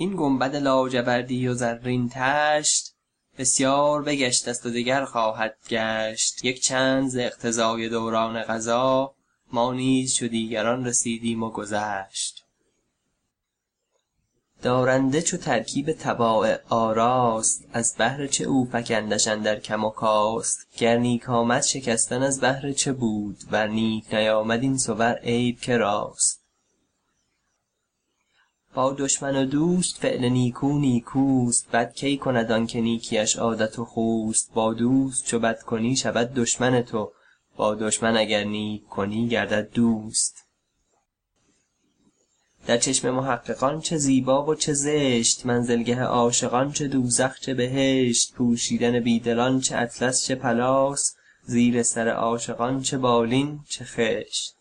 این گنبد لاجوردی و زرین طشت بسیار بگشته ست و دگر خواهد گشت. یک چند ز اقتضای دوران قضا ما نیز چو دیگران رسیدیم و گذشت. دارنده چو ترکیب طبایع آراست از بهر چه او فکندش اندر کم و کاست؟ گر نیک آمد شکستن از بهر چه بود؟ ور نیک نیامد این صور عیب که راست؟ با دشمن و دوست فعل نیکو نیکوست بد کی کند آن که نیکیش عادت و خوست؟ با دوست چو بد کنی شود دشمن تو با دشمن اگر نیک کنی گردد دوست. در چشم محققان چه زیبا و چه زشت منزلگه عاشقان چه دوزخ چه بهشت پوشیدن بی دلان چه اطلس چه پلاس زیر سر عاشقان چه بالین چه خشت.